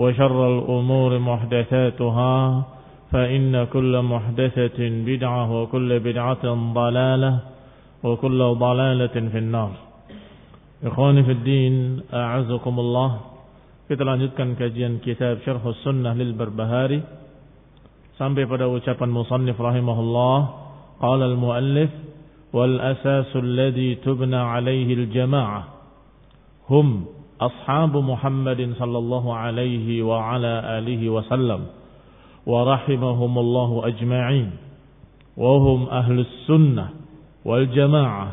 وشر الأمور محدثاتها فإن كل محدثة بدعة وكل بدعة ضلالة وكل ضلالة في النار Ikhwani fi din, a'azakumullah. Kita lanjutkan kajian kitab Syarh Sunnah lil Barbahari sampai pada ucapan musannif rahimahullah, qala al-muallif wal asasu alladhi tubna alayhi al-jama'ah hum أصحاب محمد صلى الله عليه وعلى آله وسلم ورحمهم الله أجمعين. وهم أهل السنة والجماعة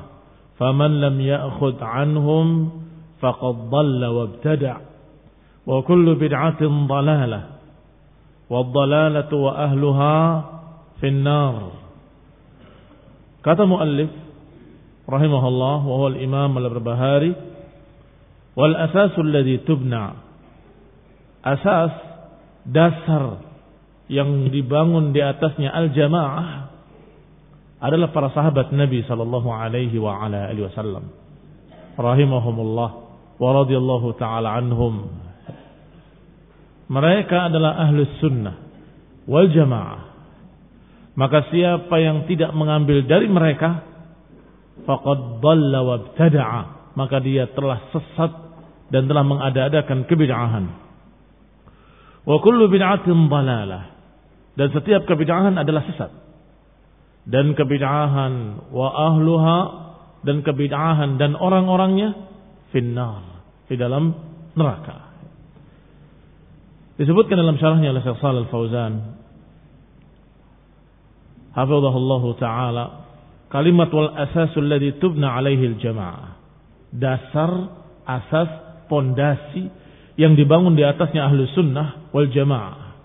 فمن لم يأخذ عنهم فقد ضل وابتدع. وكل بدعة ضلالة والضلالة وأهلها في النار. كتب مؤلف رحمه الله وهو الإمام البربهاري wal asas alladhi tubna. Asas dasar yang dibangun di atasnya al-jamaah adalah para sahabat Nabi sallallahu alaihi wa ala alihi wasallam. Rahimahumullah wa radhiyallahu taala anhum. Mereka adalah ahlus sunnah wal jamaah. Maka siapa yang tidak mengambil dari mereka faqad dhalla wa maka dia telah sesat dan telah mengada-adakan kebid'ahan wa kullu bid'atin dhalalah dan setiap kebid'ahan adalah sesat dan kebid'ahan wa ahluha dan kebid'ahan dan orang-orangnya finnar di dalam neraka. Disebutkan dalam syarahnya oleh Syekh Shalal Fauzan hafizahullah taala kalimat wal asasul ladzi tubna alaihi al-jamaah. Dasar, asas, pondasi yang dibangun di atasnya ahlu sunnah wal jamaah.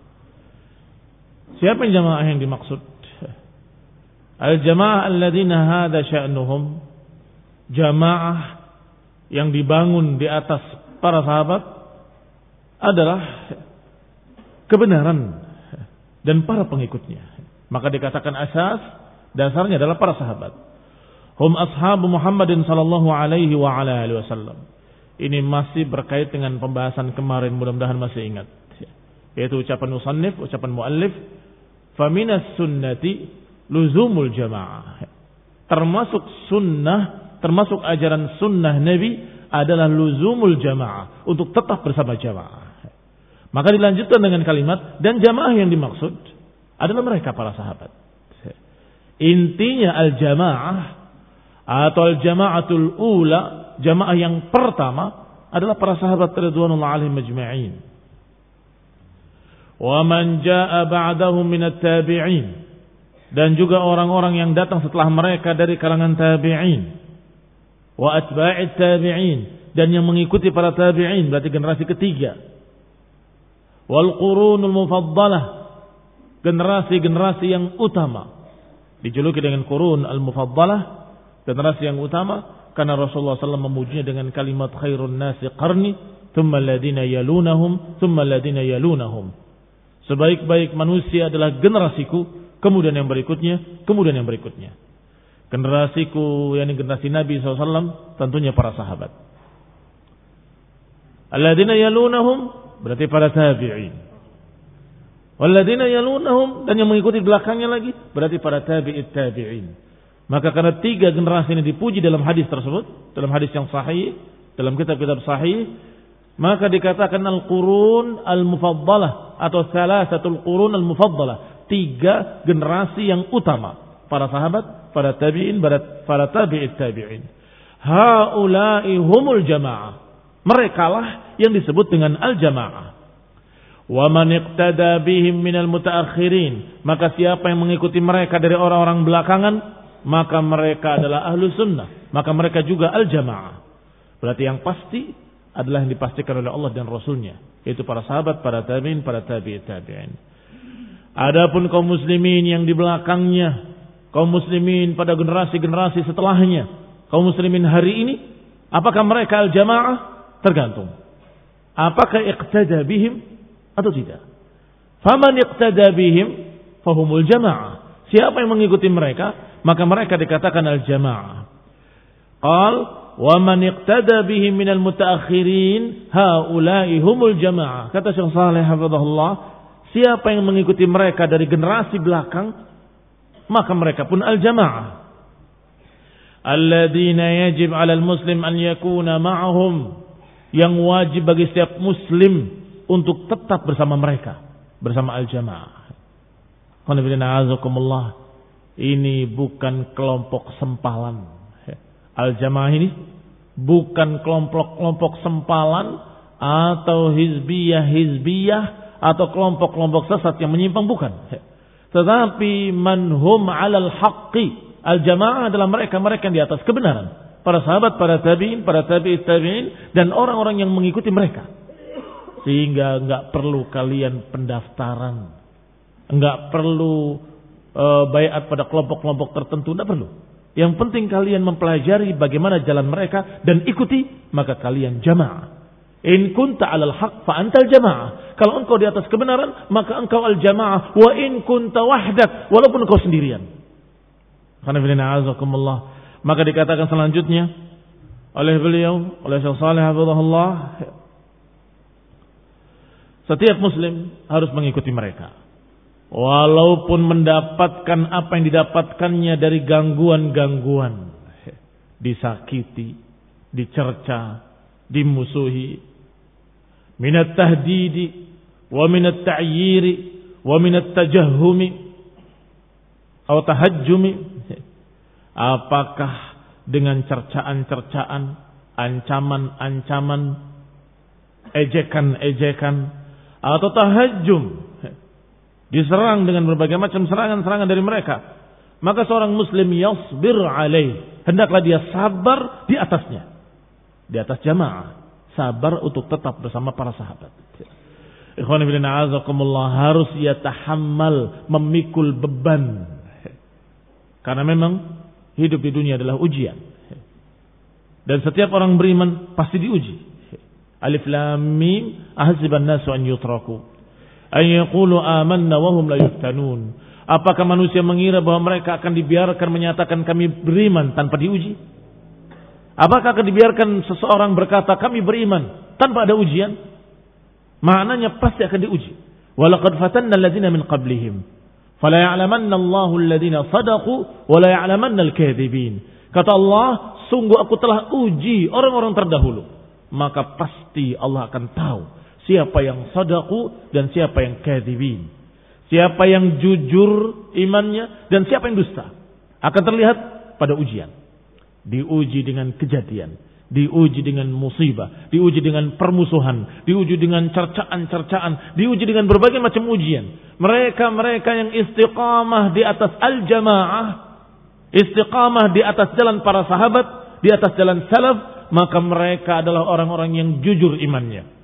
Siapa yang jamaah yang dimaksud? Al-jamaah alladzina hadha sya'nuhum jamaah yang dibangun di atas para sahabat adalah kebenaran dan para pengikutnya. Maka dikatakan asas dasarnya adalah para sahabat. Hum ashabu Muhammadin sallallahu alaihi wa ala alihi wasallam. Ini masih berkait dengan pembahasan kemarin mudah-mudahan masih ingat. Yaitu ucapan musannif, ucapan muallif, faminas sunnati luzumul jamaah. Termasuk sunnah, termasuk ajaran sunnah Nabi adalah luzumul jamaah. Untuk tetap bersama jamaah. Maka dilanjutkan dengan kalimat, dan jamaah yang dimaksud adalah mereka para sahabat. Intinya al-jamaah atau al-jamaatul ula, jamaah yang pertama adalah para sahabat radhiyallahu alaihim majma'in. Wa man jaa ba'dahum min at-tabi'in. Dan juga orang-orang yang datang setelah mereka dari kalangan tabi'in. Wa atba'it tabi'in. Dan yang mengikuti para tabi'in berarti generasi ketiga. Wal qurunul mufaddalah. Generasi-generasi yang utama. Dijuluki dengan qurun al mufaddalah generasi yang utama karena Rasulullah SAW memujinya dengan kalimat khairun nasi qarni thumma alladhina yalunahum thumma alladhina yalunahum sebaik-baik manusia adalah generasiku kemudian yang berikutnya, kemudian yang berikutnya. Generasiku, yakni generasi Nabi SAW, tentunya para sahabat. Alladzina yalunahum, berarti para tabi'in. Walladzina yalunahum, dan yang mengikuti belakangnya lagi, berarti para tabi'it tabi'in. Maka karena tiga generasi ini dipuji dalam hadis tersebut, dalam hadis yang sahih, dalam kitab-kitab sahih, maka dikatakan al-qurun al-mufaddalah atau salah satu qurun al-mufaddalah tiga generasi yang utama. Para sahabat, para tabi'in, para, tabi'it tabi'in. Haulai humul jamaah. Mereka lah yang disebut dengan al-jamaah. Wa man iqtada bihim minal mutaakhirin. Maka siapa yang mengikuti mereka dari orang-orang belakangan, maka mereka adalah ahlu sunnah. Maka mereka juga al-jamaah. Berarti yang pasti adalah yang dipastikan oleh Allah dan Rasulnya. Yaitu para sahabat, para tabi'in, para tabi'it tabi'in. Adapun kaum muslimin yang di belakangnya, kaum muslimin pada generasi-generasi setelahnya, kaum muslimin hari ini, apakah mereka al-jamaah? Tergantung. Apakah iqtada bihim atau tidak? Faman iqtada bihim fahumul jamaah. Siapa yang mengikuti mereka, maka mereka dikatakan al-jamaah. Qal wa man iqtada bihim minal mutaakhirin haula'i humul jamaah. Kata Syekh Saleh hafizahullah, Siapa yang mengikuti mereka dari generasi belakang, maka mereka pun al-jamaah. Alladzina yajib 'alal muslim an yakuna ma'ahum. Yang wajib bagi setiap muslim untuk tetap bersama mereka, bersama al-jamaah. Ini bukan kelompok sempalan. Al-jamaah ini bukan kelompok-kelompok sempalan atau hizbiyah-hizbiyah atau kelompok-kelompok sesat yang menyimpang bukan. Tetapi manhum alal haqqi. Al-jamaah adalah mereka-mereka yang di atas kebenaran. Para sahabat, para tabi'in, para tabi'it tabi'in dan orang-orang yang mengikuti mereka. Sehingga enggak perlu kalian pendaftaran. Enggak perlu uh, bayat pada kelompok-kelompok tertentu, enggak perlu. Yang penting kalian mempelajari bagaimana jalan mereka dan ikuti, maka kalian jamaah. In kunta alal haq fa antal jamaah. Kalau engkau di atas kebenaran, maka engkau al jamaah. Wa in kunta wahdak, walaupun engkau sendirian. Maka dikatakan selanjutnya oleh beliau, oleh Syekh Saleh setiap muslim harus mengikuti mereka. Walaupun mendapatkan apa yang didapatkannya dari gangguan-gangguan. Disakiti, dicerca, dimusuhi. Minat tahdidi, wa minat ta'yiri, wa minat tajahumi. Atau tahajumi. Apakah dengan cercaan-cercaan, ancaman-ancaman, ejekan-ejekan, atau tahajum diserang dengan berbagai macam serangan-serangan dari mereka maka seorang muslim yasbir alaih hendaklah dia sabar di atasnya di atas jamaah sabar untuk tetap bersama para sahabat. Ikhwan fillah azakumullah harus ia tahammal memikul beban. Karena memang hidup di dunia adalah ujian. Dan setiap orang beriman pasti diuji. Alif lam mim ahsiban nasu an yutraku ay yaqulu amanna wa hum la yuftanun. Apakah manusia mengira bahwa mereka akan dibiarkan menyatakan kami beriman tanpa diuji? Apakah akan dibiarkan seseorang berkata kami beriman tanpa ada ujian? Maknanya pasti akan diuji. Walaqad fatanna alladziina min qablihim. Fala ya'lamanna Allahu alladziina sadaqu wa la ya'lamanna al-kadzibin. Kata Allah, sungguh aku telah uji orang-orang terdahulu. Maka pasti Allah akan tahu siapa yang sadaku dan siapa yang kadzibin. Siapa yang jujur imannya dan siapa yang dusta. Akan terlihat pada ujian diuji dengan kejadian, diuji dengan musibah, diuji dengan permusuhan, diuji dengan cercaan-cercaan, diuji dengan berbagai macam ujian. Mereka-mereka yang istiqamah di atas al-jamaah, istiqamah di atas jalan para sahabat, di atas jalan salaf, maka mereka adalah orang-orang yang jujur imannya.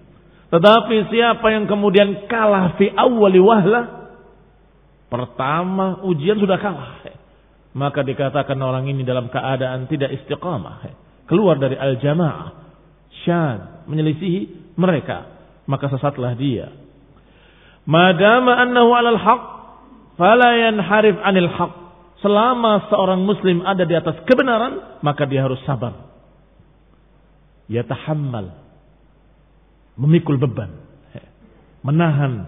Tetapi siapa yang kemudian kalah fi awwali wahlah, pertama ujian sudah kalah. Maka dikatakan orang ini dalam keadaan tidak istiqamah keluar dari al-jamaah, syad, menyelisihi mereka, maka sesatlah dia. Madama annahu 'alal haq, fala yanharif 'anil haq. Selama seorang muslim ada di atas kebenaran, maka dia harus sabar. Yatahammal. Memikul beban. Menahan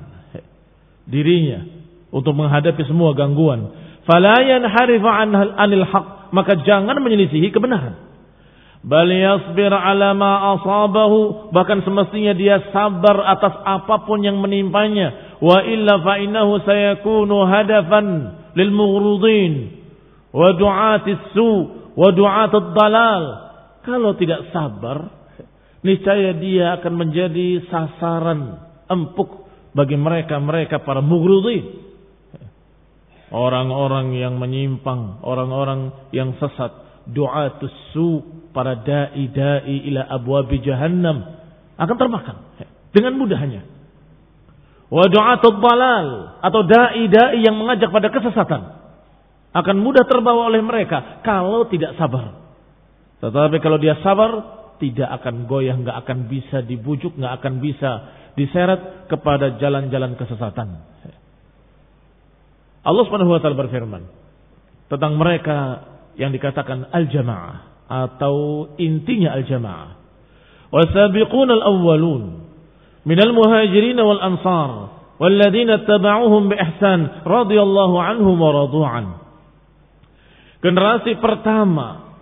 dirinya untuk menghadapi semua gangguan. Fala yanharif 'anil haq, maka jangan menyelisihi kebenaran. Bal yasbir ala ma asabahu. Bahkan semestinya dia sabar atas apa pun yang menimpanya. Wa illa fa innahu sayakunu hadafan lil mughrudin. Wa du'atis su. Wa du'atul dalal. Kalau tidak sabar. Niscaya dia akan menjadi sasaran empuk bagi mereka-mereka para mughrudin. Orang-orang yang menyimpang. Orang-orang yang sesat du'atus su para dai-dai ila abwabi jahannam akan termakan dengan mudahnya. Wa du'atul dalal atau dai-dai yang mengajak pada kesesatan akan mudah terbawa oleh mereka kalau tidak sabar. Tetapi kalau dia sabar tidak akan goyah, nggak akan bisa dibujuk, nggak akan bisa diseret kepada jalan-jalan kesesatan. Allah Subhanahu wa taala berfirman tentang mereka yang dikatakan al-jamaah atau intinya al-jamaah. Wasabiqun al-awwalun minal muhajirin wal ansar walladzina tabauhum bi ihsan radhiyallahu anhum wa. Generasi pertama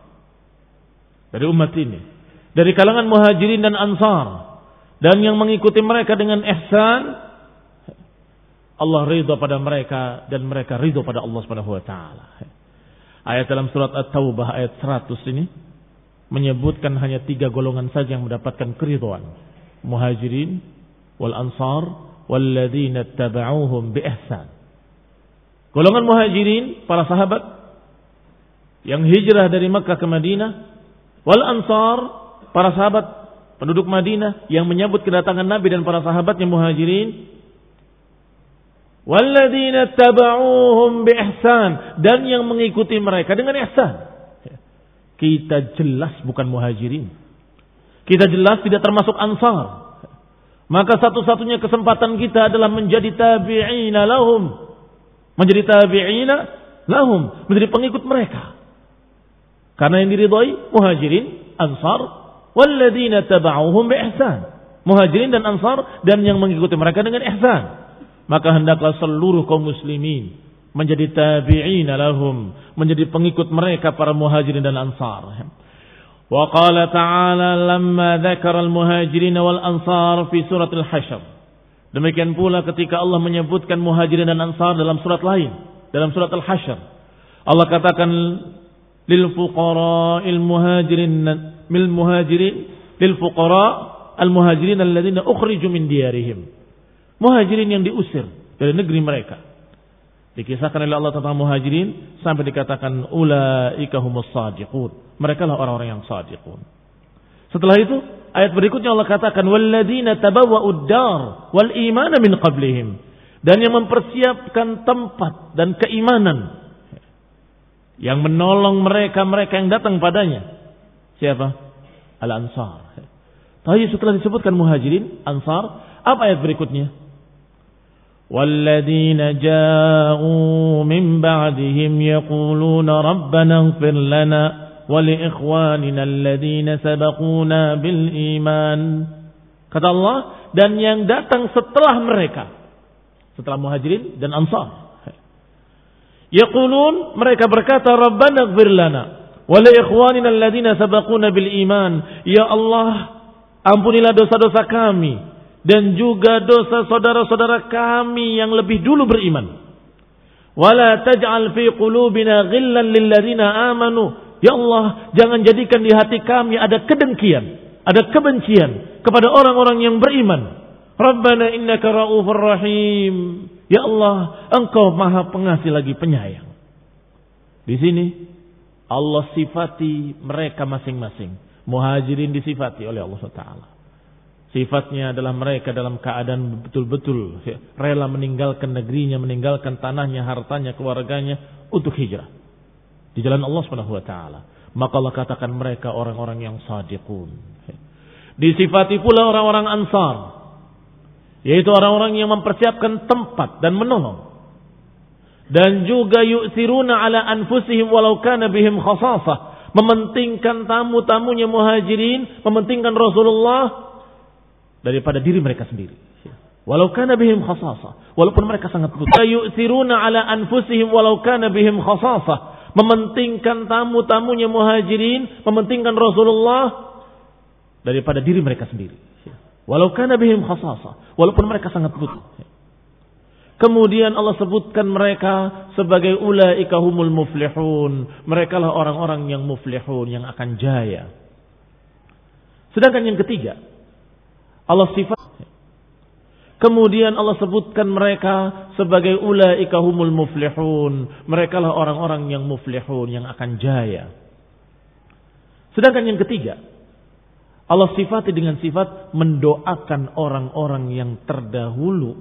dari umat ini dari kalangan muhajirin dan ansar dan yang mengikuti mereka dengan ihsan Allah ridho pada mereka dan mereka ridho pada Allah Subhanahu wa taala. Ayat dalam surat At-Taubah ayat 100 ini menyebutkan hanya tiga golongan saja yang mendapatkan keridhaan. Muhajirin wal ansar walladzina tabauhum bi ihsan. Golongan muhajirin para sahabat yang hijrah dari Makkah ke Madinah wal ansar para sahabat penduduk Madinah yang menyambut kedatangan Nabi dan para sahabatnya muhajirin taba'uhum biihsan dan yang mengikuti mereka dengan ihsan. Kita jelas bukan muhajirin. Kita jelas tidak termasuk ansar. Maka satu-satunya kesempatan kita adalah menjadi tabi'ina lahum. Menjadi tabi'ina lahum. Menjadi pengikut mereka. Karena yang diridhoi muhajirin, ansar, walladzina taba'uhum biihsan. Muhajirin dan ansar dan yang mengikuti mereka dengan ihsan maka hendaklah seluruh kaum muslimin menjadi tabi'in lahum, menjadi pengikut mereka para muhajirin dan ansar. Wa qala ta'ala lamma dzakara al-muhajirin wal ansar fi surat al-hasyr. Demikian pula ketika Allah menyebutkan muhajirin dan ansar dalam surat lain, dalam surat al-hasyr. Allah katakan mil muhajirin lil fuqara al muhajirin alladziina ukhriju min diyarihim Muhajirin yang diusir dari negeri mereka. Dikisahkan oleh Allah tentang muhajirin sampai dikatakan ulaika humus sadiqun. Mereka lah orang-orang yang sadiqun. Setelah itu ayat berikutnya Allah katakan walladzina tabawwa'ud dar wal imana min qablihim dan yang mempersiapkan tempat dan keimanan yang menolong mereka-mereka yang datang padanya. Siapa? Al-Ansar. Tapi setelah disebutkan muhajirin, Ansar, apa ayat berikutnya? والذين جاءوا من بعدهم يقولون ربنا اغفر لنا ولإخواننا الذين سبقونا بالإيمان kata Allah dan yang datang setelah mereka setelah muhajirin dan ansar yaqulun mereka berkata rabbana ighfir lana wa li ikhwanina alladhina sabaquna bil iman ya Allah ampunilah dosa-dosa kami dan juga dosa saudara-saudara kami yang lebih dulu beriman. Wala taj'al fi qulubina ghillan lil amanu Ya Allah, jangan jadikan di hati kami ada kedengkian, ada kebencian kepada orang-orang yang beriman. Rabbana innaka ra'ufur rahim. Ya Allah, Engkau Maha Pengasih lagi penyayang. Di sini Allah sifati mereka masing-masing. Muhajirin disifati oleh Allah Taala. Sifatnya adalah mereka dalam keadaan betul-betul rela meninggalkan negerinya, meninggalkan tanahnya, hartanya, keluarganya untuk hijrah di jalan Allah taala. Maka Allah katakan mereka orang-orang yang sadiqun. Disifati pula orang-orang Ansar, yaitu orang-orang yang mempersiapkan tempat dan menolong. Dan juga yu'thiruna ala anfusihim walau kana bihim khasasah. Mementingkan tamu-tamunya muhajirin, mementingkan Rasulullah daripada diri mereka sendiri. Walau kana bihim khasasah. Walaupun mereka sangat butuh. Yu'thiruna ala anfusihim walau kana bihim khasasah mementingkan tamu-tamunya muhajirin, mementingkan Rasulullah daripada diri mereka sendiri. Walau kana bihim khasasa, walaupun mereka sangat butuh. Kemudian Allah sebutkan mereka sebagai ulaika humul muflihun. Mereka lah orang-orang yang muflihun, yang akan jaya. Sedangkan yang ketiga, Allah sifat Kemudian Allah sebutkan mereka sebagai ulaika humul muflihun. Mereka lah orang-orang yang muflihun, yang akan jaya. Sedangkan yang ketiga, Allah sifati dengan sifat mendoakan orang-orang yang terdahulu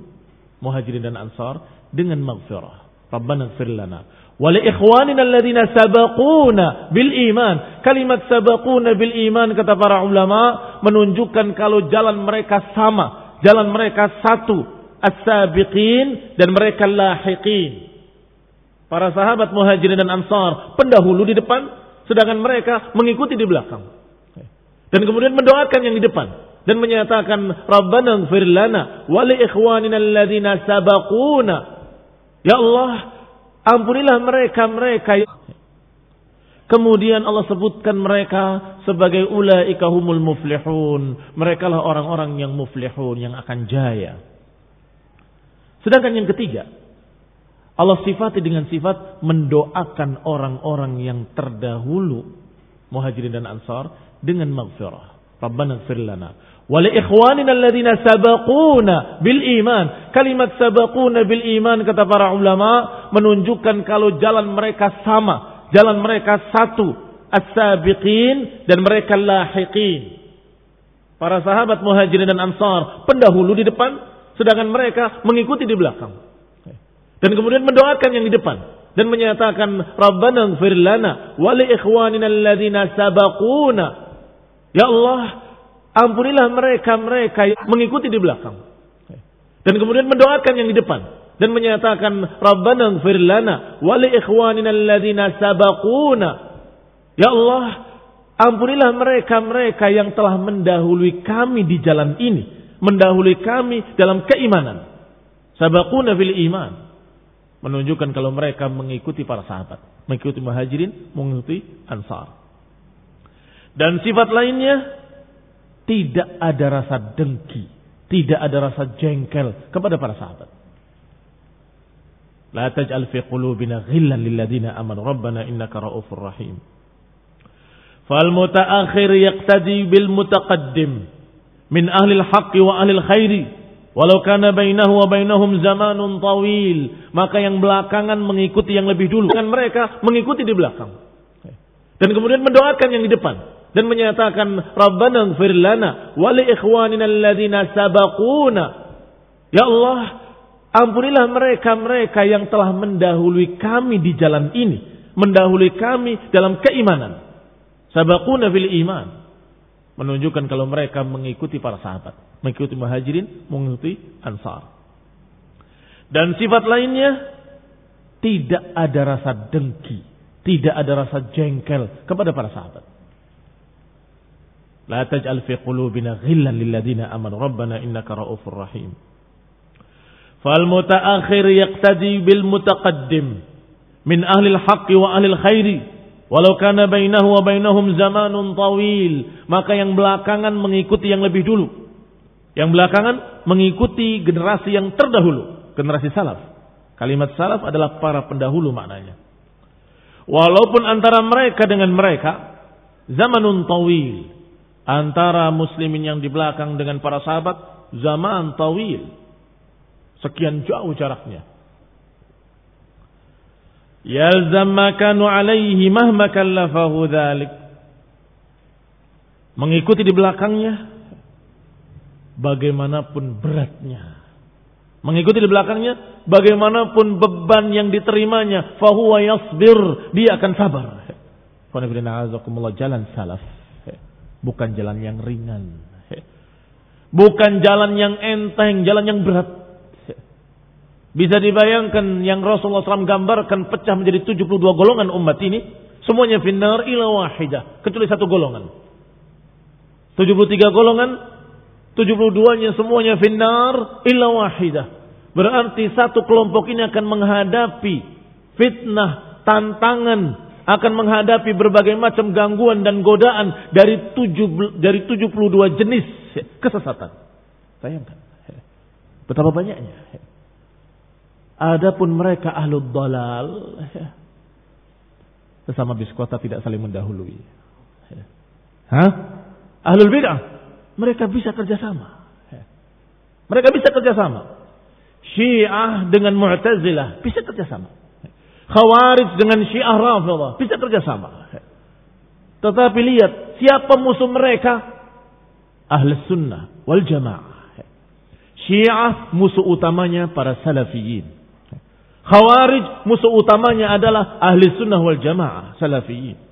muhajirin dan ansar dengan maghfirah. Rabbana gfir lana. Wa li ikhwanina alladhina sabaquna bil iman. Kalimat sabaquna bil iman kata para ulama menunjukkan kalau jalan mereka sama jalan mereka satu, as-sabiqin dan mereka lahiqin. Para sahabat muhajirin dan ansar pendahulu di depan, sedangkan mereka mengikuti di belakang. Dan kemudian mendoakan yang di depan dan menyatakan Rabbana ighfir lana wa li ikhwanina alladziina sabaquna. Ya Allah, ampunilah mereka-mereka Kemudian Allah sebutkan mereka sebagai ulaika humul muflihun. Mereka lah orang-orang yang muflihun, yang akan jaya. Sedangkan yang ketiga, Allah sifati dengan sifat mendoakan orang-orang yang terdahulu muhajirin dan ansar dengan maghfirah. Rabbana gfir lana. Wa li ikhwanina alladhina sabaquna bil iman. Kalimat sabaquna bil iman kata para ulama menunjukkan kalau jalan mereka sama jalan mereka satu, as-sabiqin dan mereka lahiqin. Para sahabat muhajirin dan ansar pendahulu di depan, sedangkan mereka mengikuti di belakang. Dan kemudian mendoakan yang di depan dan menyatakan Rabbana ighfir lana wa li ikhwanina alladziina sabaquna. Ya Allah, ampunilah mereka-mereka yang mengikuti di belakang. Dan kemudian mendoakan yang di depan dan menyatakan Rabbana ighfir lana wa li ikhwanina alladziina sabaquna. Ya Allah, ampunilah mereka-mereka yang telah mendahului kami di jalan ini, mendahului kami dalam keimanan. Sabaquna fil iman menunjukkan kalau mereka mengikuti para sahabat, mengikuti muhajirin, mengikuti ansar. Dan sifat lainnya tidak ada rasa dengki, tidak ada rasa jengkel kepada para sahabat. La taj'al fi qulubina ghillan lil ladzina amanu rabbana innaka raufur rahim. Fal mutaakhir yaqtadi bil mutaqaddim min ahli al-haqqi wa ahli al-khairi walau kana bainahu wa bainahum zamanun tawil maka yang belakangan mengikuti yang lebih dulu kan mereka mengikuti di belakang dan kemudian mendoakan yang di depan dan menyatakan rabbana ighfir lana wa li ikhwanina sabaquna ya Allah Ampunilah mereka-mereka yang telah mendahului kami di jalan ini. Mendahului kami dalam keimanan. Sabakuna fil iman menunjukkan kalau mereka mengikuti para sahabat, mengikuti muhajirin, mengikuti ansar. Dan sifat lainnya tidak ada rasa dengki, tidak ada rasa jengkel kepada para sahabat. La taj'al fi qulubina ghillan lil lilladzina amanu rabbana innaka raufur rahim. Fal mutaakhir yaqtadi bil mutaqaddim min ahli al-haqqi wa ahli al-khairi walau kana bainahu wa bainahum zamanun tawil maka yang belakangan mengikuti yang lebih dulu yang belakangan mengikuti generasi yang terdahulu generasi salaf kalimat salaf adalah para pendahulu maknanya Walaupun antara mereka dengan mereka zamanun tawil. Antara muslimin yang di belakang dengan para sahabat zaman tawil. Sekian jauh jaraknya. Yalzam makanu alaihi mahma kallafahu dhalik. Mengikuti di belakangnya bagaimanapun beratnya. Mengikuti di belakangnya bagaimanapun beban yang diterimanya, fahuwa yasbir, dia akan sabar. jalan salaf, bukan jalan yang ringan. Bukan jalan yang enteng, jalan yang berat. Bisa dibayangkan yang Rasulullah SAW gambarkan pecah menjadi 72 golongan umat ini. Semuanya finnar ila wahidah. Kecuali satu golongan. 73 golongan 72-nya semuanya finnar illa wahidah. Berarti satu kelompok ini akan menghadapi fitnah, tantangan, akan menghadapi berbagai macam gangguan dan godaan dari tujuh, dari 72 jenis kesesatan. Bayangkan. Betapa banyaknya. Adapun mereka ahlul dalal sesama biskota tidak saling mendahului. Hah? Ahlul bid'ah mereka bisa kerjasama. Mereka bisa kerjasama. Syiah dengan Mu'tazilah bisa kerjasama. Khawarij dengan Syiah Rafidah bisa kerjasama. Tetapi lihat siapa musuh mereka? Ahli sunnah wal jamaah. Syiah musuh utamanya para salafiyin. Khawarij musuh utamanya adalah ahli sunnah wal jamaah salafiyin.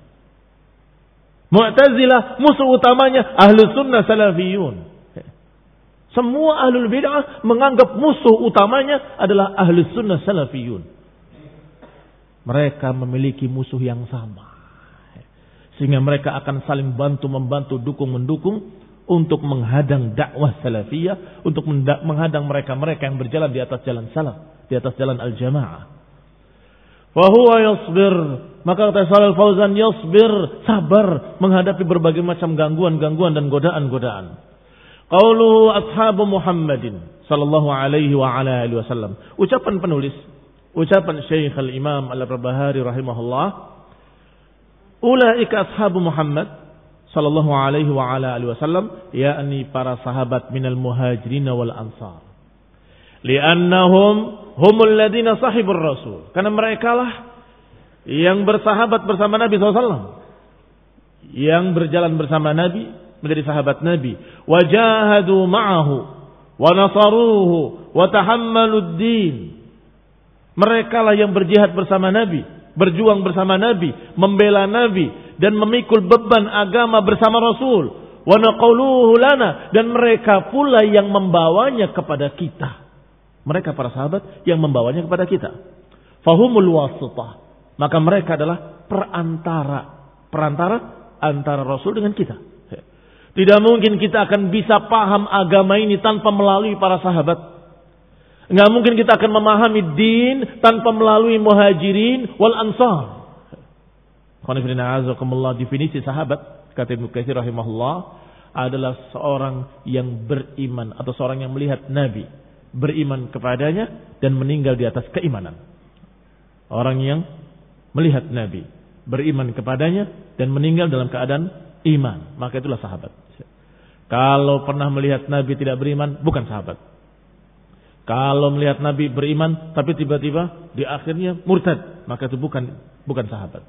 Mu'tazilah musuh utamanya ahlu sunnah salafiyun. Semua ahlul bid'ah menganggap musuh utamanya adalah ahlu sunnah salafiyun. Mereka memiliki musuh yang sama. Sehingga mereka akan saling bantu-membantu, dukung-mendukung untuk menghadang dakwah salafiyah, untuk menghadang mereka-mereka yang berjalan di atas jalan salaf, di atas jalan al-jamaah. Fahuwa yasbir maka kata Salal Fauzan yasbir, sabar menghadapi berbagai macam gangguan-gangguan dan godaan-godaan. Qauluhu ashabu Muhammadin sallallahu alaihi wa ala alihi wasallam. Ucapan penulis, ucapan Syekh Al-Imam Al-Barbahari rahimahullah, ulaika ashabu Muhammad sallallahu alaihi wa ala alihi wasallam, yakni para sahabat minal muhajirin wal ansar. Liannahum humul ladina sahibur rasul. Karena mereka lah yang bersahabat bersama Nabi SAW. Yang berjalan bersama Nabi menjadi sahabat Nabi. Wajahadu ma'ahu wa nasaruhu wa tahammalud din. Mereka lah yang berjihad bersama Nabi, berjuang bersama Nabi, membela Nabi dan memikul beban agama bersama Rasul. Wa lana dan mereka pula yang membawanya kepada kita. Mereka para sahabat yang membawanya kepada kita. Fahumul wasitah. Maka mereka adalah perantara. Perantara antara Rasul dengan kita. Tidak mungkin kita akan bisa paham agama ini tanpa melalui para sahabat. Nggak mungkin kita akan memahami din tanpa melalui muhajirin wal ansar. Definisi sahabat, kata Ibnu Katsir rahimahullah, adalah seorang yang beriman atau seorang yang melihat Nabi, beriman kepadanya dan meninggal di atas keimanan. Orang yang melihat Nabi, beriman kepadanya dan meninggal dalam keadaan iman, maka itulah sahabat. Kalau pernah melihat Nabi tidak beriman, bukan sahabat. Kalau melihat Nabi beriman tapi tiba-tiba di akhirnya murtad, maka itu bukan bukan sahabat.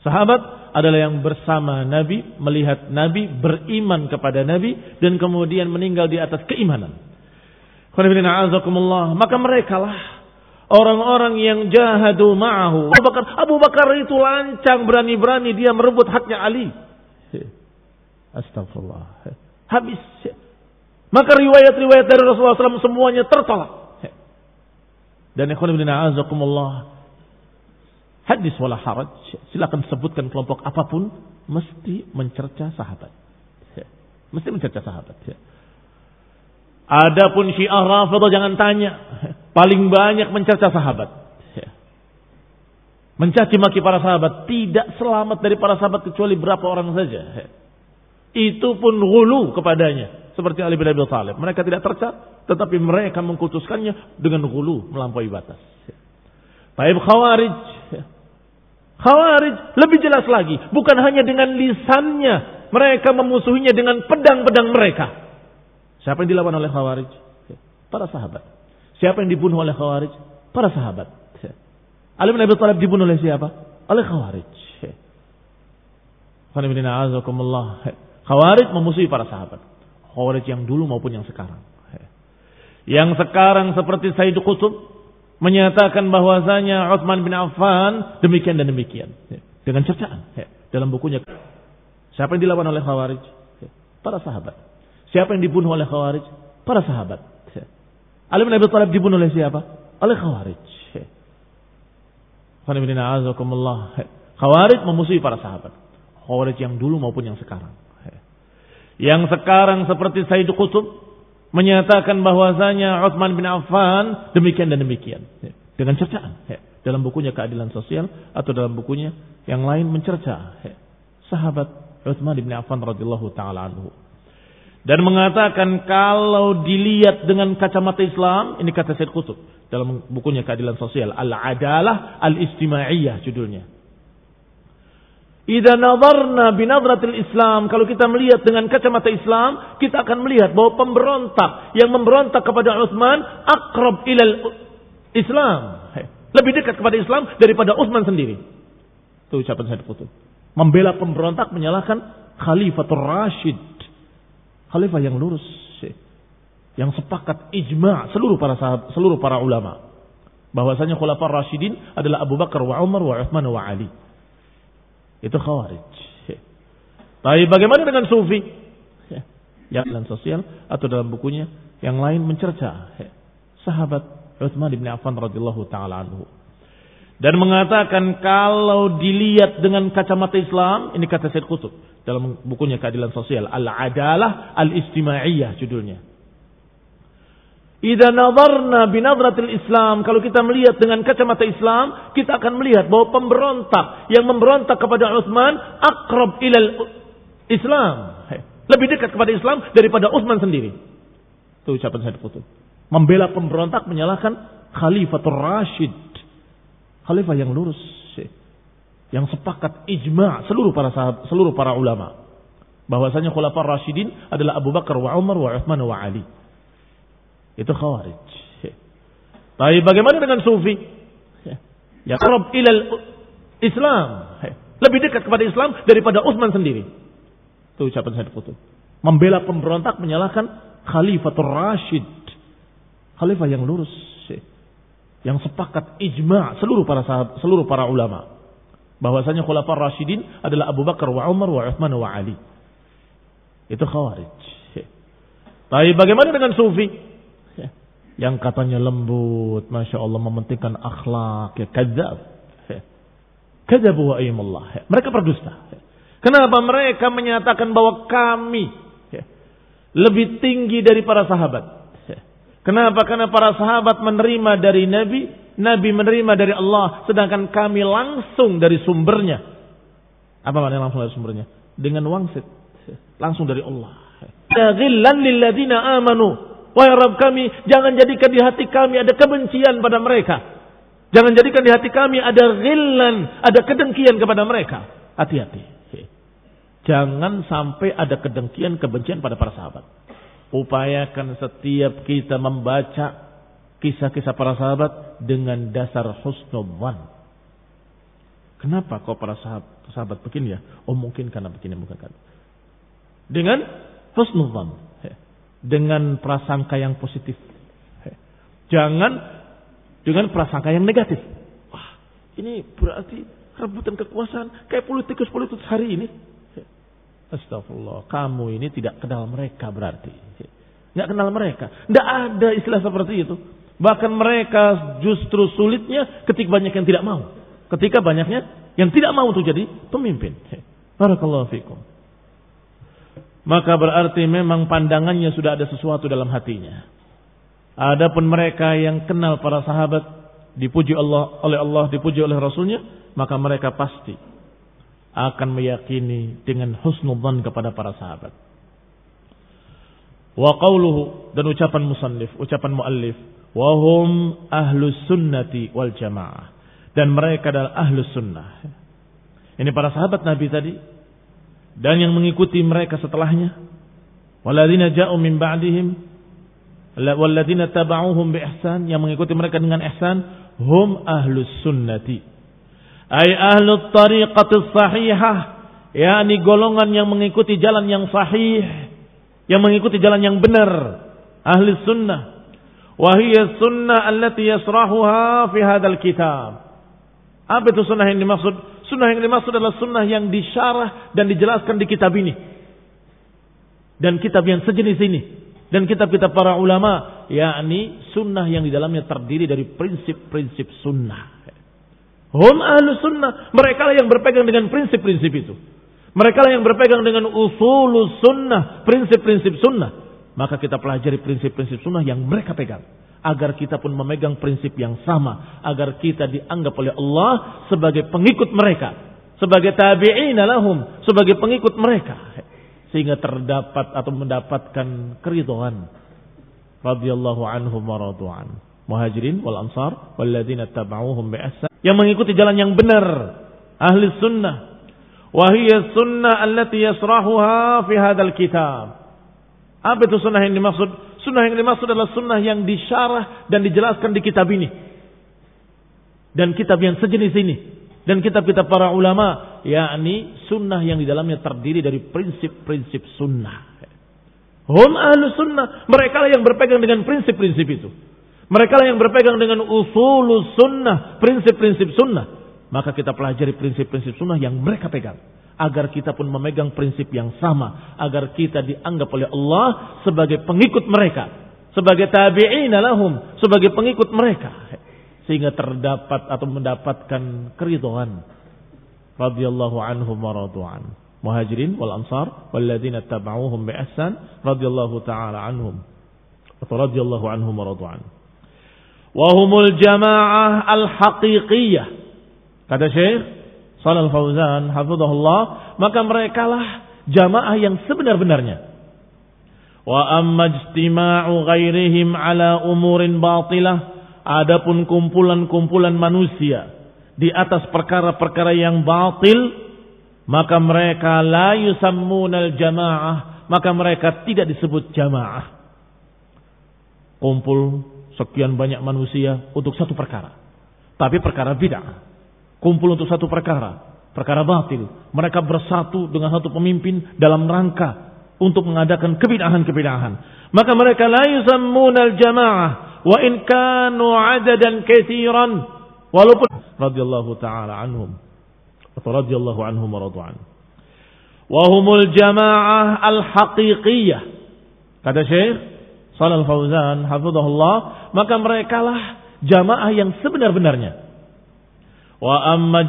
Sahabat adalah yang bersama Nabi, melihat Nabi, beriman kepada Nabi dan kemudian meninggal di atas keimanan. Maka mereka lah Orang-orang yang jahadu ma'ahu. Abu Bakar, Abu Bakar itu lancang berani-berani dia merebut haknya Ali. Astagfirullah. Habis. Maka riwayat-riwayat dari Rasulullah SAW semuanya tertolak. Dan ikhwan ibn a'azakumullah. Hadis wala haraj. Silakan sebutkan kelompok apa pun. Mesti mencerca sahabat. Mesti mencerca sahabat. Adapun Syiah Rafidah jangan tanya. Paling banyak mencerca sahabat. Mencaci maki para sahabat. Tidak selamat dari para sahabat kecuali berapa orang saja. Itu pun hulu kepadanya. Seperti Ali bin Abi Thalib. Mereka tidak terca. Tetapi mereka mengkutuskannya dengan hulu melampaui batas. Taib Khawarij. Khawarij lebih jelas lagi. Bukan hanya dengan lisannya. Mereka memusuhinya dengan pedang-pedang mereka. Siapa yang dilawan oleh Khawarij? Para sahabat. Siapa yang dibunuh oleh Khawarij? Para sahabat. Ali bin Abi Thalib dibunuh oleh siapa? Oleh Khawarij. Khawarij memusuhi para sahabat. Khawarij yang dulu maupun yang sekarang. Yang sekarang seperti Sayyid Qutub menyatakan bahwasanya Utsman bin Affan demikian dan demikian dengan cercaan dalam bukunya siapa yang dilawan oleh Khawarij para sahabat siapa yang dibunuh oleh Khawarij? Para sahabat. Ali bin Abi Thalib dibunuh oleh siapa? Oleh Khawarij. Khawarij memusuhi para sahabat. Khawarij yang dulu maupun yang sekarang. Yang sekarang seperti Sayyid Qutb menyatakan bahwasanya Utsman bin Affan demikian dan demikian. Dengan cercaan. Dalam bukunya keadilan sosial atau dalam bukunya yang lain mencerca sahabat Utsman bin Affan radhiyallahu taala anhu dan mengatakan kalau dilihat dengan kacamata Islam ini kata Syed Qutb dalam bukunya keadilan sosial al-adalah al-istimaiyah judulnya Idza nazarna binadratil Islam, kalau kita melihat dengan kacamata Islam, kita akan melihat bahwa pemberontak yang memberontak kepada Utsman akrab ilal Islam. Lebih dekat kepada Islam daripada Utsman sendiri. Itu ucapan saya Qutb. Membela pemberontak menyalahkan Khalifatul Rashid. Khalifah yang lurus. Yang sepakat ijma' seluruh para sahabat, seluruh para ulama. Bahwasanya Khulafaur Rashidin adalah Abu Bakar wa Umar wa Uthman wa Ali. Itu khawarij. Tapi bagaimana dengan sufi? Yang dalam sosial atau dalam bukunya yang lain mencerca sahabat Utsman bin Affan radhiyallahu taala anhu dan mengatakan kalau dilihat dengan kacamata Islam ini kata Syed Qutb dalam bukunya keadilan sosial al-adalah al-istimaiyah judulnya Idza nazarna binadratil Islam, kalau kita melihat dengan kacamata Islam, kita akan melihat bahwa pemberontak yang memberontak kepada Utsman akrab ilal Islam. Lebih dekat kepada Islam daripada Utsman sendiri. Itu ucapan saya Qutb. Membela pemberontak menyalahkan Khalifatul Rashid. Khalifah yang lurus. Yang sepakat ijma' seluruh para sahabat, seluruh para ulama. Bahwasanya Khulafaur Rashidin adalah Abu Bakar wa Umar wa Uthman wa Ali. Itu khawarij. Tapi bagaimana dengan sufi? Ya qarab ilal Islam. Lebih dekat kepada Islam daripada Utsman sendiri. Itu ucapan saya Qutb. Membela pemberontak menyalahkan Khalifatul Rashid. Khalifah yang lurus. Yang sepakat ijma' seluruh para sahabat, seluruh para ulama. Bahwasanya Khulafaur Rashidin adalah Abu Bakar wa Umar wa Uthman wa Ali. Itu khawarij. Tapi bagaimana dengan sufi? yang katanya lembut, masya Allah mementingkan akhlak, ya kadzab. Kadzab wa ayyamullah. Mereka berdusta. Kenapa mereka menyatakan bahwa kami lebih tinggi dari para sahabat? Kenapa? Karena para sahabat menerima dari Nabi, Nabi menerima dari Allah, sedangkan kami langsung dari sumbernya. Apa maknanya langsung dari sumbernya? Dengan wangsit, langsung dari Allah. Lilladina amanu Wahai Rabb kami, jangan jadikan di hati kami ada kebencian pada mereka. Jangan jadikan di hati kami ada ghillan, ada kedengkian kepada mereka. Hati-hati. Jangan sampai ada kedengkian, kebencian pada para sahabat. Upayakan setiap kita membaca kisah-kisah para sahabat dengan dasar husnudzan. Kenapa kok para sahabat, sahabat begini ya? Oh mungkin karena begini, mungkin kan. Dengan husnudzan dengan prasangka yang positif. Jangan dengan prasangka yang negatif. Wah, ini berarti rebutan kekuasaan kayak politikus-politikus hari ini. Astagfirullah, kamu ini tidak kenal mereka berarti. Nggak kenal mereka. Nggak ada istilah seperti itu. Bahkan mereka justru sulitnya ketika banyak yang tidak mau. Ketika banyaknya yang tidak mau untuk jadi pemimpin. Barakallahu fikum maka berarti memang pandangannya sudah ada sesuatu dalam hatinya. Adapun mereka yang kenal para sahabat dipuji Allah oleh Allah, dipuji oleh Rasulnya, maka mereka pasti akan meyakini dengan husnudzan kepada para sahabat. Wa qawluhu dan ucapan musannif, ucapan muallif, wa hum ahlus sunnati wal jamaah. Dan mereka adalah ahlus sunnah. Ini para sahabat Nabi tadi dan yang mengikuti mereka setelahnya. Walladzina ja'u min ba'dihim walladzina taba'uhum bi ihsan yang mengikuti mereka dengan ihsan hum ahlus sunnati. Ay ahlus tariqatis sahihah yakni golongan yang mengikuti jalan yang sahih, yang mengikuti jalan yang benar, ahli sunnah. Wahiyya sunnah allati yasrahuha fi hadzal kitab. Apa itu sunnah yang dimaksud? Sunnah yang dimaksud adalah sunnah yang disyarah dan dijelaskan di kitab ini. Dan kitab yang sejenis ini. Dan kitab-kitab para ulama. yakni sunnah yang di dalamnya terdiri dari prinsip-prinsip sunnah. Hum ahlu sunnah. Mereka lah yang berpegang dengan prinsip-prinsip itu. Mereka lah yang berpegang dengan usul sunnah. Prinsip-prinsip sunnah. Maka kita pelajari prinsip-prinsip sunnah yang mereka pegang agar kita pun memegang prinsip yang sama, agar kita dianggap oleh Allah sebagai pengikut mereka, sebagai tabi'in lahum, sebagai pengikut mereka, sehingga terdapat atau mendapatkan keridhaan radhiyallahu anhum wa radu'an. Muhajirin wal ansar walladzina tabauhum bi yang mengikuti jalan yang benar, ahli sunnah. Wahiyya sunnah allati yasrahuha fi hadzal kitab. Apa itu sunnah yang dimaksud? Sunnah yang dimaksud adalah sunnah yang disyarah dan dijelaskan di kitab ini. Dan kitab yang sejenis ini. Dan kitab-kitab para ulama. yakni sunnah yang di dalamnya terdiri dari prinsip-prinsip sunnah. Hum ahlu sunnah. Mereka lah yang berpegang dengan prinsip-prinsip itu. Mereka lah yang berpegang dengan usul sunnah. Prinsip-prinsip sunnah. Maka kita pelajari prinsip-prinsip sunnah yang mereka pegang agar kita pun memegang prinsip yang sama, agar kita dianggap oleh Allah sebagai pengikut mereka, sebagai tabi'in lahum, sebagai pengikut mereka, sehingga terdapat atau mendapatkan keridhaan radhiyallahu anhum wa radu'an. Muhajirin wal ansar walladzina tabauhum bi ihsan radhiyallahu taala anhum atau radhiyallahu anhum wa radu'an. Wa humul jamaah al-haqiqiyah. Kata Syekh Salal Fauzan hafizahullah, maka merekalah jamaah yang sebenar-benarnya. Wa amma ijtima'u ghairihim ala umurin batilah, adapun kumpulan-kumpulan manusia di atas perkara-perkara yang batil, maka mereka la yusammunal jamaah, maka mereka tidak disebut jamaah. Kumpul sekian banyak manusia untuk satu perkara. Tapi perkara bid'ah kumpul untuk satu perkara, perkara batil. Mereka bersatu dengan satu pemimpin dalam rangka untuk mengadakan kebidahan-kebidahan. Maka mereka la yusammunal jamaah wa in kanu adadan katsiran walaupun radhiyallahu taala anhum atau radhiyallahu anhum wa radwan. Wa humul jamaah al-haqiqiyah. Kata Syekh Shalal Fauzan hafizahullah, maka merekalah jamaah yang sebenar-benarnya Wa amma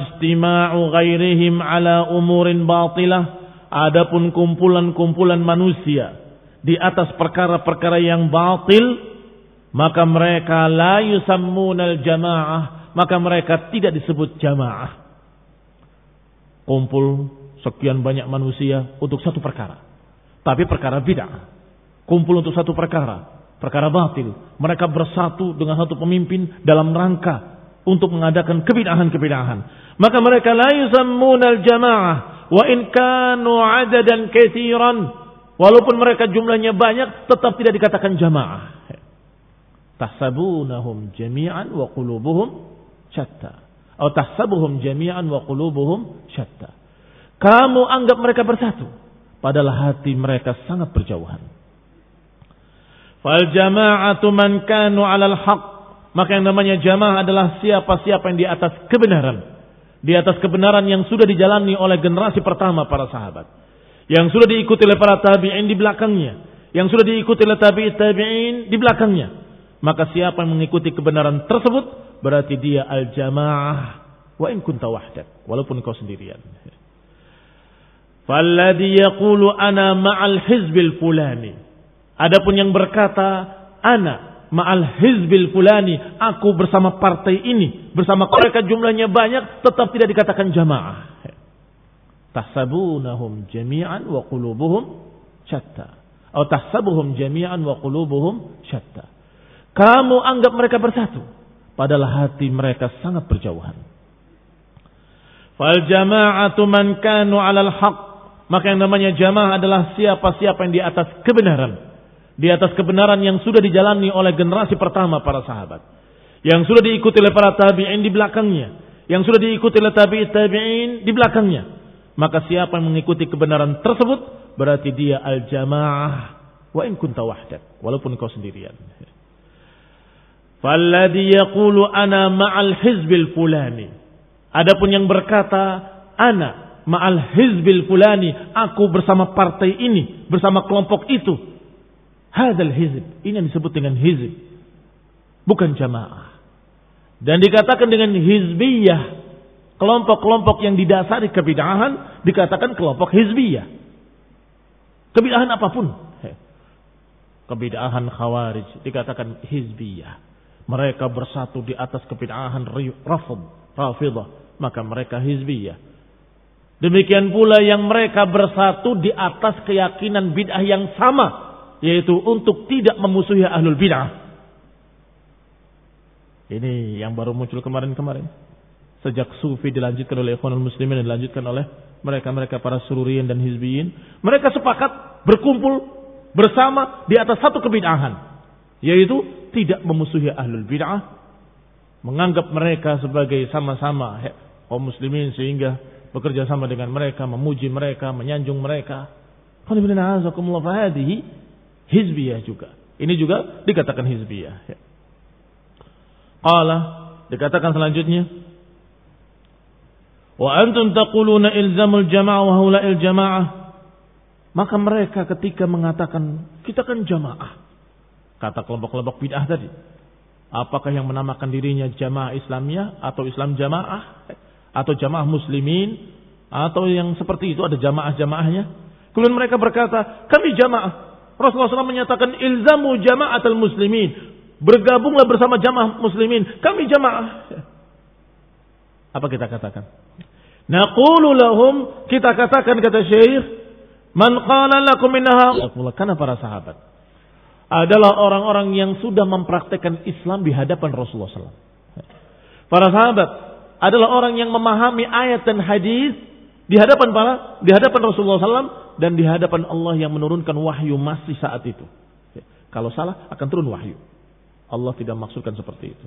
ghairihim ala umurin batilah. Adapun kumpulan-kumpulan manusia di atas perkara-perkara yang batil, maka mereka la yusammunal jamaah, maka mereka tidak disebut jamaah. Kumpul sekian banyak manusia untuk satu perkara. Tapi perkara bid'ah. Kumpul untuk satu perkara, perkara batil. Mereka bersatu dengan satu pemimpin dalam rangka untuk mengadakan kebidahan-kebidahan. Maka mereka la yusammunal jamaah wa in kanu adadan katsiran walaupun mereka jumlahnya banyak tetap tidak dikatakan jamaah. Tahsabunahum jami'an wa qulubuhum syatta. Atau tahsabuhum jami'an wa qulubuhum syatta. Kamu anggap mereka bersatu padahal hati mereka sangat berjauhan. Fal jama'atu man kanu 'alal haqq maka yang namanya jamaah adalah siapa-siapa yang di atas kebenaran. Di atas kebenaran yang sudah dijalani oleh generasi pertama para sahabat. Yang sudah diikuti oleh para tabi'in di belakangnya. Yang sudah diikuti oleh tabi'in tabi'in di belakangnya. Maka siapa yang mengikuti kebenaran tersebut. Berarti dia al-jamaah. Wa in kunta wahdak. Walaupun kau sendirian. Falladhi yaqulu ana ma'al hizbil fulani. Adapun yang berkata, ana ma'al hizbil fulani, aku bersama partai ini, bersama mereka jumlahnya banyak, tetap tidak dikatakan jamaah. Tahsabunahum jami'an wa qulubuhum syatta. Atau tahsabuhum jami'an wa qulubuhum syatta. Kamu anggap mereka bersatu, padahal hati mereka sangat berjauhan. Fal jama'atu man kanu 'alal haq. Maka yang namanya jamaah adalah siapa-siapa yang di atas kebenaran. Di atas kebenaran yang sudah dijalani oleh generasi pertama para sahabat. Yang sudah diikuti oleh para tabi'in di belakangnya. Yang sudah diikuti oleh tabi'in tabi'in di belakangnya. Maka siapa yang mengikuti kebenaran tersebut berarti dia al-jamaah wa in kunta wahdak walaupun kau sendirian. Falladhi yaqulu ana ma'al hizbil fulani. Adapun yang berkata ana ma'al hizbil fulani, aku bersama partai ini, bersama kelompok itu. Hadal hizb, ini yang disebut dengan hizb. Bukan jamaah. Dan dikatakan dengan hizbiyah, kelompok-kelompok yang didasari kebid'ahan dikatakan kelompok hizbiyah. Kebid'ahan apa pun. Kebid'ahan khawarij dikatakan hizbiyah mereka bersatu di atas kebid'ahan rafid, rafidah, maka mereka hizbiyah. Demikian pula yang mereka bersatu di atas keyakinan bid'ah yang sama, yaitu untuk tidak memusuhi ahlul bid'ah. Ini yang baru muncul kemarin-kemarin. Sejak sufi dilanjutkan oleh ikhwanul muslimin dan dilanjutkan oleh mereka-mereka para sururiyin dan hizbiyin. Mereka sepakat berkumpul bersama di atas satu kebid'ahan. Yaitu tidak memusuhi ahlul bid'ah, menganggap mereka sebagai sama-sama kaum muslimin sehingga bekerja sama dengan mereka, memuji mereka, menyanjung mereka. Hizbiyah juga. Ini juga dikatakan hizbiyah. Allah dikatakan selanjutnya Wa antum taquluna ilzamul jama'ah wa haula'il jama'ah. Maka mereka ketika mengatakan kita kan jamaah. Kata kelompok-kelompok bid'ah tadi. Apakah yang menamakan dirinya jamaah Islamiyah atau Islam jamaah atau jamaah muslimin atau yang seperti itu ada jamaah-jamaahnya. Kemudian mereka berkata, kami jamaah. Rasulullah SAW menyatakan ilzamu jamaah al muslimin. Bergabunglah bersama jamaah muslimin. Kami jamaah. Apa kita katakan? Naqulu lahum kita katakan kata Syekh man qala lakum innaha karena para sahabat adalah orang-orang yang sudah mempraktekkan Islam di hadapan Rasulullah SAW. Para sahabat adalah orang yang memahami ayat dan hadis di hadapan para di hadapan Rasulullah SAW dan di hadapan Allah yang menurunkan wahyu masih saat itu. Kalau salah akan turun wahyu. Allah tidak maksudkan seperti itu.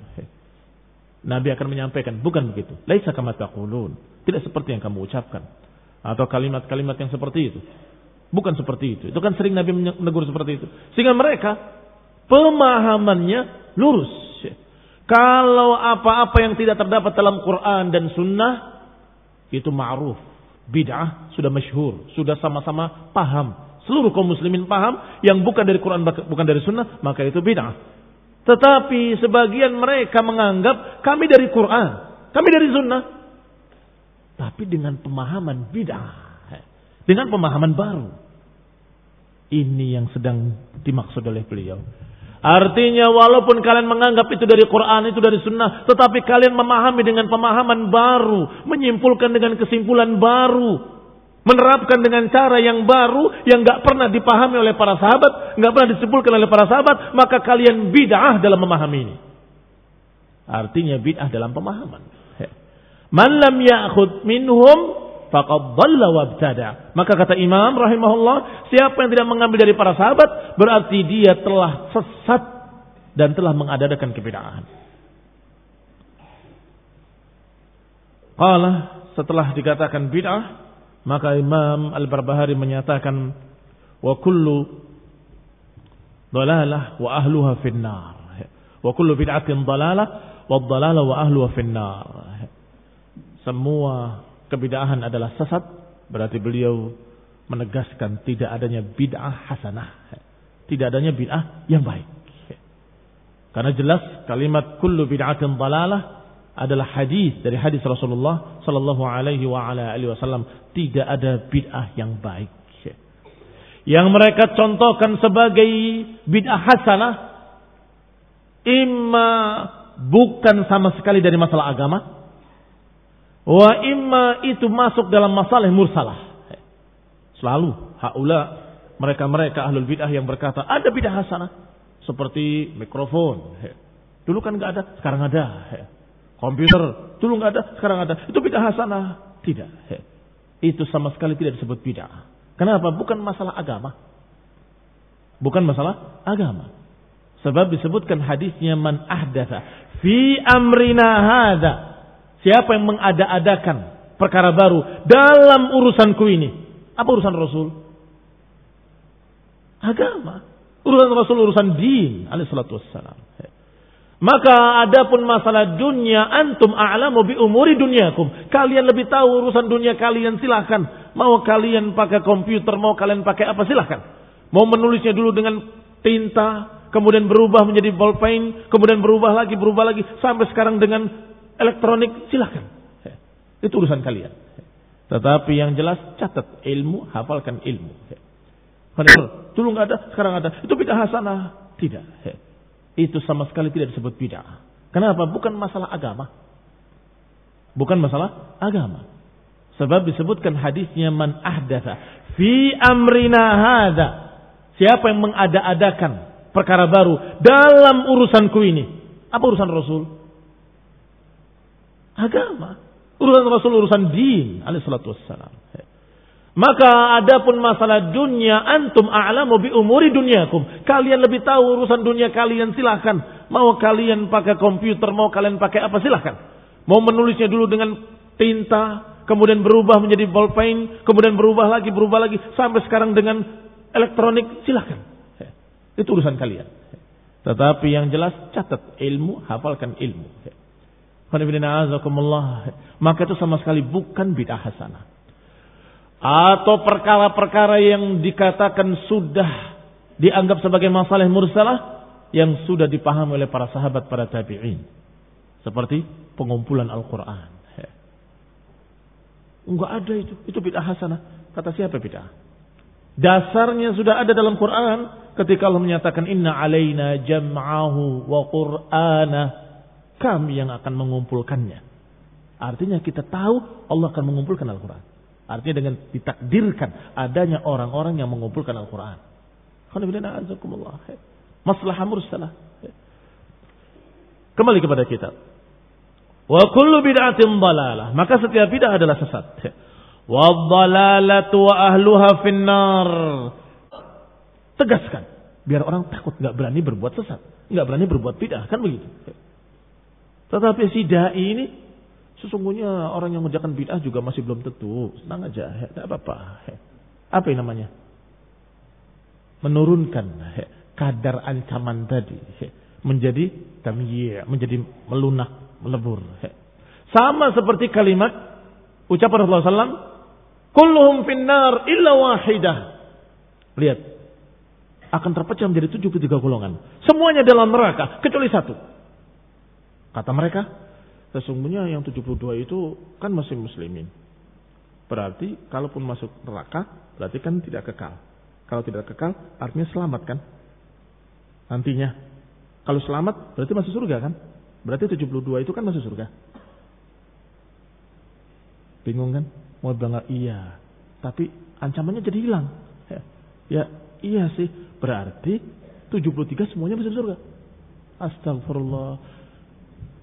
Nabi akan menyampaikan, bukan begitu. Laisa kama taqulun. Tidak seperti yang kamu ucapkan. Atau kalimat-kalimat yang seperti itu. Bukan seperti itu. Itu kan sering Nabi menegur seperti itu. Sehingga mereka pemahamannya lurus. Kalau apa-apa yang tidak terdapat dalam Quran dan Sunnah itu ma'ruf. Bid'ah sudah masyhur, sudah sama-sama paham. Seluruh kaum muslimin paham yang bukan dari Quran bukan dari Sunnah maka itu bid'ah. Tetapi sebagian mereka menganggap kami dari Quran, kami dari Sunnah. Tapi dengan pemahaman bid'ah. Dengan pemahaman baru. Ini yang sedang dimaksud oleh beliau. Artinya walaupun kalian menganggap itu dari Quran, itu dari sunnah. Tetapi kalian memahami dengan pemahaman baru. Menyimpulkan dengan kesimpulan baru. Menerapkan dengan cara yang baru. Yang gak pernah dipahami oleh para sahabat. Gak pernah disimpulkan oleh para sahabat. Maka kalian bid'ah dalam memahami ini. Artinya bid'ah dalam pemahaman. Man lam ya'khud minhum faqad wabtada. Maka kata Imam rahimahullah, siapa yang tidak mengambil dari para sahabat berarti dia telah sesat dan telah mengadakan kebid'ahan. Qala setelah dikatakan bid'ah, maka Imam Al-Barbahari menyatakan wa kullu dalalah wa ahluha finnar. Wa kullu bid'atin dalalah wa dalalah wa ahluha finnar. Semua kebidahan adalah sesat, berarti beliau menegaskan tidak adanya bid'ah hasanah. Tidak adanya bid'ah yang baik. Karena jelas kalimat kullu bid'atin dalalah adalah hadis dari hadis Rasulullah sallallahu alaihi wa ala alihi wasallam tidak ada bid'ah yang baik. Yang mereka contohkan sebagai bid'ah hasanah imma bukan sama sekali dari masalah agama Wa imma itu masuk dalam masalah mursalah. Selalu haula mereka-mereka ahlul bid'ah yang berkata ada bid'ah hasanah seperti mikrofon. Dulu kan nggak ada, sekarang ada. Komputer dulu nggak ada, sekarang ada. Itu bid'ah hasanah. Tidak. Itu sama sekali tidak disebut bid'ah. Kenapa? Bukan masalah agama. Bukan masalah agama. Sebab disebutkan hadisnya man ahdatha fi amrina hada. Siapa yang mengada-adakan perkara baru dalam urusanku ini? Apa urusan Rasul? Agama. Urusan Rasul urusan din alaihi salatu wassalam. Maka adapun masalah dunia antum a'lamu bi umuri dunyakum. Kalian lebih tahu urusan dunia kalian silahkan. Mau kalian pakai komputer, mau kalian pakai apa silahkan. Mau menulisnya dulu dengan tinta, kemudian berubah menjadi bolpen, kemudian berubah lagi, berubah lagi sampai sekarang dengan elektronik silahkan. Itu urusan kalian. Tetapi yang jelas catat ilmu, hafalkan ilmu. Dulu nggak ada, sekarang ada. Itu bid'ah hasanah. Tidak itu sama sekali tidak disebut bid'ah. Kenapa? Bukan masalah agama. Bukan masalah agama. Sebab disebutkan hadisnya man ahdatha fi amrina hada. Siapa yang mengada-adakan perkara baru dalam urusanku ini? Apa urusan Rasul? Agama. Urusan Rasul urusan din alaihi salatu wassalam. Maka adapun masalah dunia antum a'lamu bi umuri dunyakum. Kalian lebih tahu urusan dunia kalian silahkan. Mau kalian pakai komputer, mau kalian pakai apa silahkan. Mau menulisnya dulu dengan tinta, kemudian berubah menjadi bolpen, kemudian berubah lagi, berubah lagi sampai sekarang dengan elektronik silahkan. Itu urusan kalian. Tetapi yang jelas catat ilmu, hafalkan ilmu. Maka itu sama sekali bukan bid'ah hasanah atau perkara-perkara yang dikatakan sudah dianggap sebagai masalah mursalah yang sudah dipahami oleh para sahabat para tabi'in seperti pengumpulan Al-Qur'an. Enggak ada itu, itu bid'ah hasanah. Kata siapa bid'ah? Dasarnya sudah ada dalam Quran ketika Allah menyatakan inna alaina jam'ahu wa qur'ana kami yang akan mengumpulkannya. Artinya kita tahu Allah akan mengumpulkan Al-Quran. Artinya dengan ditakdirkan adanya orang-orang yang mengumpulkan Al-Quran. Masalah mursalah. Kembali kepada kita. Wa kullu bid'atin dalalah. Maka setiap bid'ah adalah sesat. Wa dalalatu wa ahluha finnar. Tegaskan. Biar orang takut nggak berani berbuat sesat. nggak berani berbuat bid'ah. Kan begitu. Tetapi si da'i ini Sesungguhnya orang yang mengerjakan bid'ah juga masih belum tentu. Senang aja, tidak apa-apa. Apa yang namanya? Menurunkan kadar ancaman tadi menjadi tamyi', menjadi melunak, melebur. Sama seperti kalimat ucapan Rasulullah SAW, Kulluhum finnar illa wahidah. Lihat, akan terpecah menjadi 73 golongan. Semuanya dalam neraka, kecuali satu. Kata mereka, Sesungguhnya yang 72 itu kan masih muslimin. Berarti kalaupun masuk neraka, berarti kan tidak kekal. Kalau tidak kekal, artinya selamat kan? Nantinya. Kalau selamat, berarti masuk surga kan? Berarti 72 itu kan masuk surga. Bingung kan? Mau bilang iya. Tapi ancamannya jadi hilang. Ya, ya iya sih. Berarti 73 semuanya masuk surga. Astagfirullah.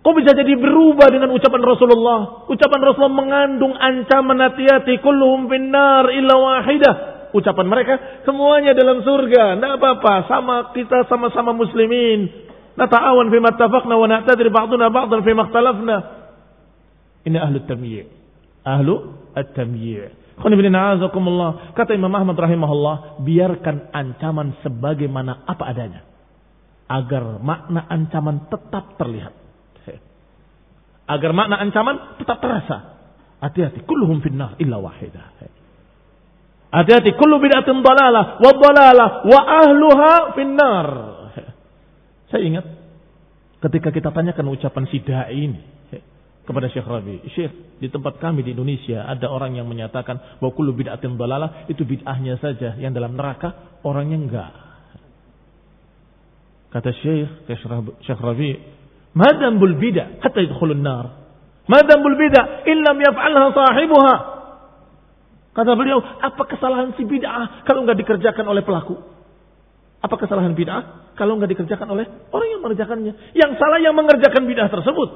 Kok bisa jadi berubah dengan ucapan Rasulullah? Ucapan Rasulullah mengandung ancaman hati-hati. Kulluhum finnar illa wahidah. Ucapan mereka semuanya dalam surga. Tidak apa-apa. Sama kita sama-sama muslimin. Nata'awan fi mattafaqna wa na'tadir ba'duna ba'dan fi makhtalafna. Ini ahlu tamyi' Ahlu at-tamyi' Kata Imam Ahmad rahimahullah, biarkan ancaman sebagaimana apa adanya. Agar makna ancaman tetap terlihat agar makna ancaman tetap terasa. Hati-hati, kulluhum finnar illa wahidah. Hati-hati, kullu bid'atin dalalah wa dalalah wa ahluha finnar. Saya ingat ketika kita tanyakan ucapan si dai ini kepada Syekh Rabi. Syekh, di tempat kami di Indonesia ada orang yang menyatakan bahwa kullu bid'atin dalalah itu bid'ahnya saja yang dalam neraka, orangnya enggak. Kata Syekh, Syekh Rabi, Madam bul bidah hatta yadkhulun nar. Madam bul bidah illam yaf'alha sahibuha. Kata beliau, apa kesalahan si bid'ah kalau nggak dikerjakan oleh pelaku? Apa kesalahan bid'ah kalau nggak dikerjakan oleh orang yang mengerjakannya? Yang salah yang mengerjakan bid'ah tersebut.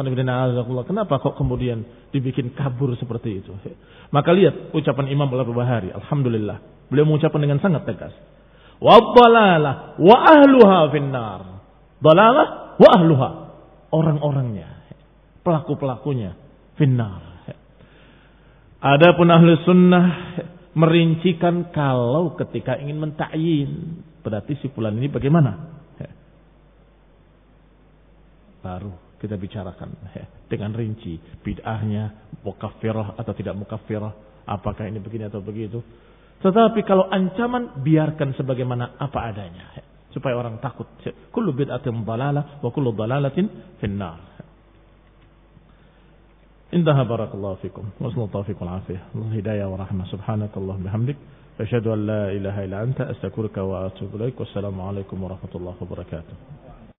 Kenapa kok kemudian dibikin kabur seperti itu? Maka lihat ucapan Imam Al-Bahari. Alhamdulillah. Beliau mengucapkan dengan sangat tegas. Wa wa ahluha finnar. Dalalah wa ahluha. Orang-orangnya. Pelaku-pelakunya. Finnar. Adapun ahli sunnah merincikan kalau ketika ingin mentakyin. Berarti si fulan ini bagaimana? Baru kita bicarakan dengan rinci bid'ahnya mukaffirah atau tidak mukaffirah apakah ini begini atau begitu tetapi kalau ancaman biarkan sebagaimana apa adanya supaya orang takut kullu bid'atin dalalah wa kullu dalalatin finnar انتهى بارك الله فيكم وصل التوفيق والعافية الهداية ورحمة سبحانك اللهم بحمدك أشهد أن لا إله إلا أنت أستغفرك وأتوب إليك والسلام عليكم ورحمة الله وبركاته